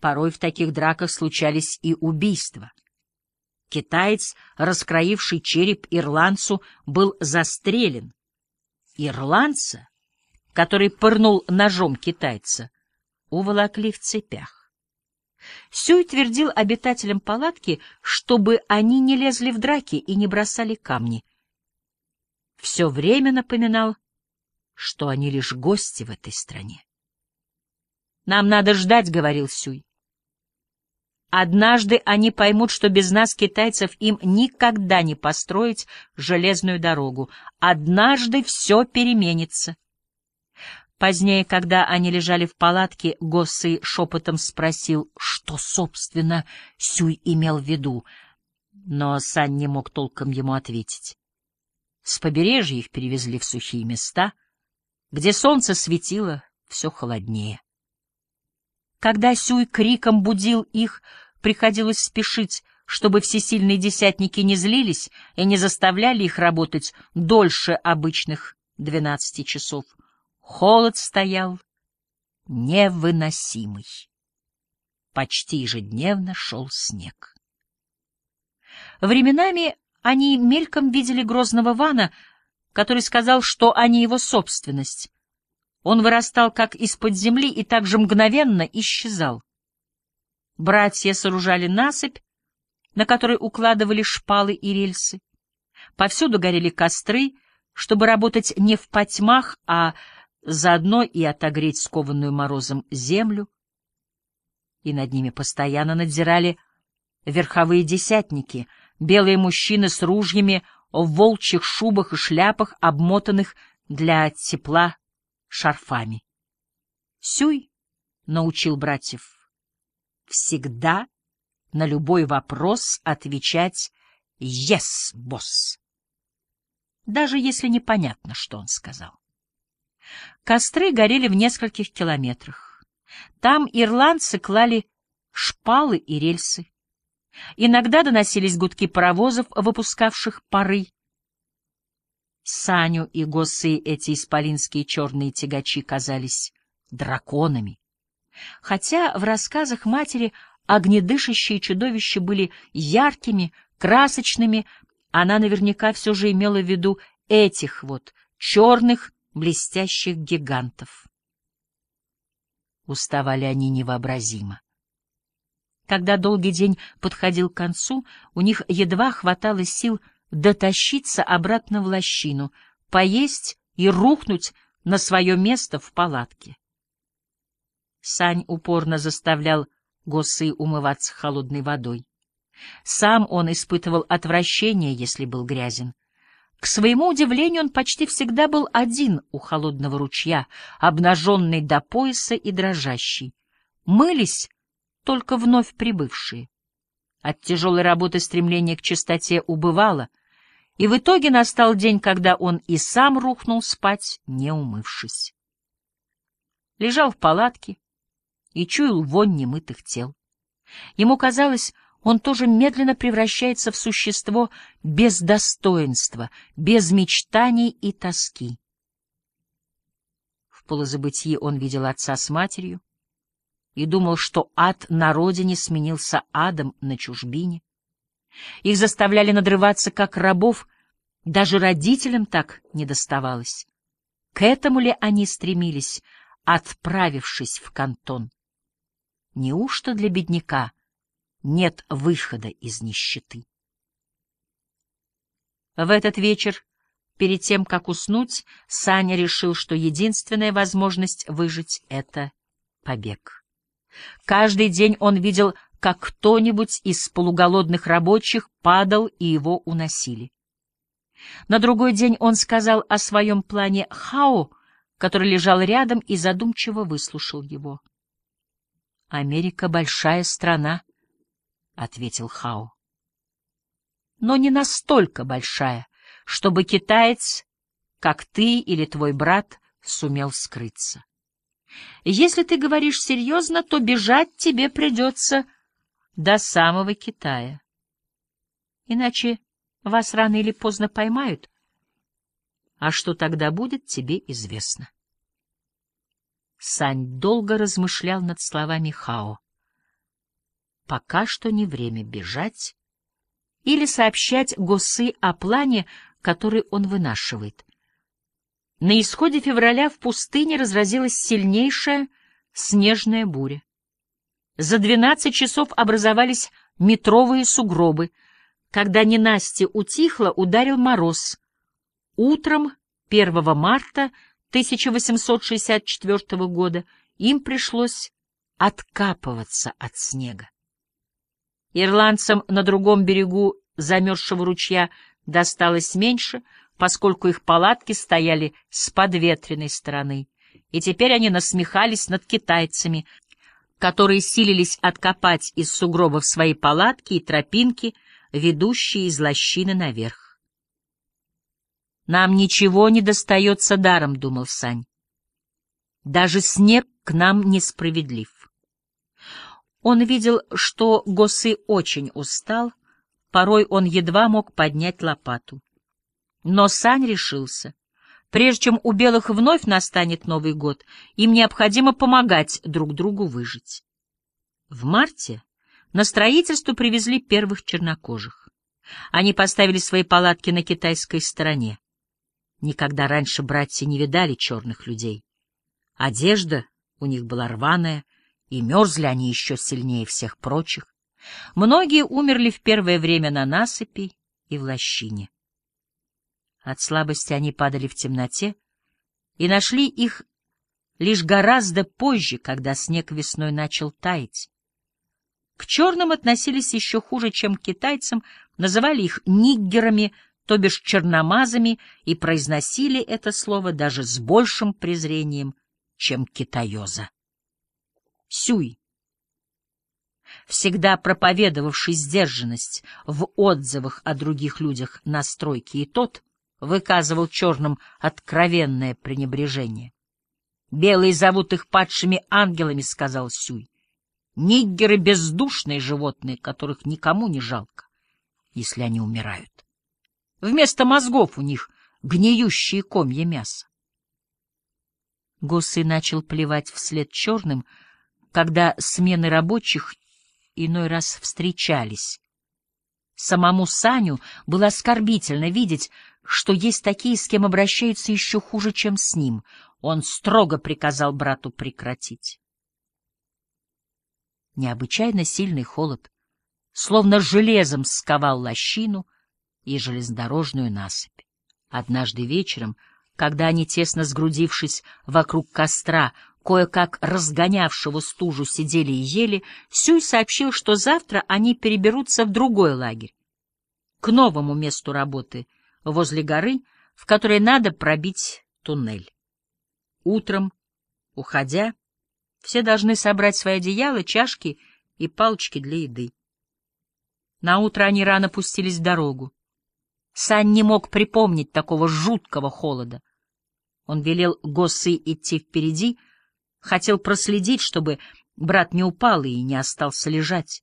Порой в таких драках случались и убийства. Китаец, раскроивший череп ирландцу, был застрелен. Ирландца, который пырнул ножом китайца, уволокли в цепях. Сюй твердил обитателям палатки, чтобы они не лезли в драки и не бросали камни. Все время напоминал, что они лишь гости в этой стране. «Нам надо ждать», — говорил Сюй. Однажды они поймут, что без нас, китайцев, им никогда не построить железную дорогу. Однажды все переменится. Позднее, когда они лежали в палатке, Госсы шепотом спросил, что, собственно, Сюй имел в виду. Но Сан не мог толком ему ответить. С побережья их перевезли в сухие места, где солнце светило все холоднее. Когда Сюй криком будил их, приходилось спешить, чтобы всесильные десятники не злились и не заставляли их работать дольше обычных двенадцати часов. Холод стоял невыносимый. Почти ежедневно шел снег. Временами они мельком видели грозного Вана, который сказал, что они его собственность, он вырастал как из-под земли и так же мгновенно исчезал. Братья сооружали насыпь, на которой укладывали шпалы и рельсы. Повсюду горели костры, чтобы работать не в потьмах, а заодно и отогреть скованную морозом землю. И над ними постоянно надзирали верховые десятники, белые мужчины с ружьями в волчьих шубах и шляпах, обмотанных для тепла шарфами. Сюй научил братьев всегда на любой вопрос отвечать «Yes, босс», даже если непонятно, что он сказал. Костры горели в нескольких километрах. Там ирландцы клали шпалы и рельсы. Иногда доносились гудки паровозов, выпускавших пары. Саню и Госы эти исполинские черные тягачи казались драконами. Хотя в рассказах матери огнедышащие чудовища были яркими, красочными, она наверняка все же имела в виду этих вот черных блестящих гигантов. Уставали они невообразимо. Когда долгий день подходил к концу, у них едва хватало сил дотащиться обратно в лощину, поесть и рухнуть на свое место в палатке. Сань упорно заставлял Госы умываться холодной водой. Сам он испытывал отвращение, если был грязен. К своему удивлению, он почти всегда был один у холодного ручья, обнаженный до пояса и дрожащий. Мылись только вновь прибывшие. От тяжелой работы стремление к чистоте убывало — и в итоге настал день, когда он и сам рухнул спать, не умывшись. Лежал в палатке и чуял вонь немытых тел. Ему казалось, он тоже медленно превращается в существо без достоинства, без мечтаний и тоски. В полузабытии он видел отца с матерью и думал, что ад на родине сменился адом на чужбине. Их заставляли надрываться, как рабов, даже родителям так не доставалось. К этому ли они стремились, отправившись в кантон? Неужто для бедняка нет выхода из нищеты? В этот вечер, перед тем, как уснуть, Саня решил, что единственная возможность выжить — это побег. Каждый день он видел, как кто-нибудь из полуголодных рабочих падал и его уносили. На другой день он сказал о своем плане Хао, который лежал рядом и задумчиво выслушал его. «Америка — большая страна», — ответил Хао. «Но не настолько большая, чтобы китаец, как ты или твой брат, сумел скрыться. Если ты говоришь серьезно, то бежать тебе придется до самого Китая. Иначе вас рано или поздно поймают, а что тогда будет, тебе известно. Сань долго размышлял над словами Хао. пока что не время бежать или сообщать Госы о плане, который он вынашивает. На исходе февраля в пустыне разразилась сильнейшая снежная буря. За двенадцать часов образовались метровые сугробы. Когда ненастье утихло, ударил мороз. Утром 1 марта 1864 года им пришлось откапываться от снега. Ирландцам на другом берегу замерзшего ручья досталось меньше, поскольку их палатки стояли с подветренной стороны, и теперь они насмехались над китайцами, которые силились откопать из сугробов свои палатки и тропинки, ведущие из лощины наверх. «Нам ничего не достается даром», — думал Сань. «Даже снег к нам несправедлив». Он видел, что Госы очень устал, порой он едва мог поднять лопату. Но Сань решился. Прежде чем у белых вновь настанет Новый год, им необходимо помогать друг другу выжить. В марте на строительство привезли первых чернокожих. Они поставили свои палатки на китайской стороне. Никогда раньше братья не видали черных людей. Одежда у них была рваная, и мерзли они еще сильнее всех прочих. Многие умерли в первое время на насыпи и в лощине. От слабости они падали в темноте, и нашли их лишь гораздо позже, когда снег весной начал таять. К черным относились еще хуже, чем к китайцам, называли их ниггерами, то бишь черномазами, и произносили это слово даже с большим презрением, чем китаёза. Сюй, всегда проповедовавший сдержанность в отзывах о других людях на стройке, и тот выказывал черным откровенное пренебрежение. «Белые зовут их падшими ангелами», — сказал Сюй. «Ниггеры — бездушные животные, которых никому не жалко, если они умирают. Вместо мозгов у них гниющие комья мяса». Гусы начал плевать вслед черным, — когда смены рабочих иной раз встречались. Самому Саню было оскорбительно видеть, что есть такие, с кем обращаются еще хуже, чем с ним. Он строго приказал брату прекратить. Необычайно сильный холод, словно железом сковал лощину и железнодорожную насыпь. Однажды вечером, когда они, тесно сгрудившись вокруг костра, кое-как разгонявшего стужу, сидели и ели, Сюй сообщил, что завтра они переберутся в другой лагерь, к новому месту работы, возле горы, в которой надо пробить туннель. Утром, уходя, все должны собрать свои одеяла, чашки и палочки для еды. На утро они рано пустились в дорогу. Сань не мог припомнить такого жуткого холода. Он велел Госы идти впереди — Хотел проследить, чтобы брат не упал и не остался лежать.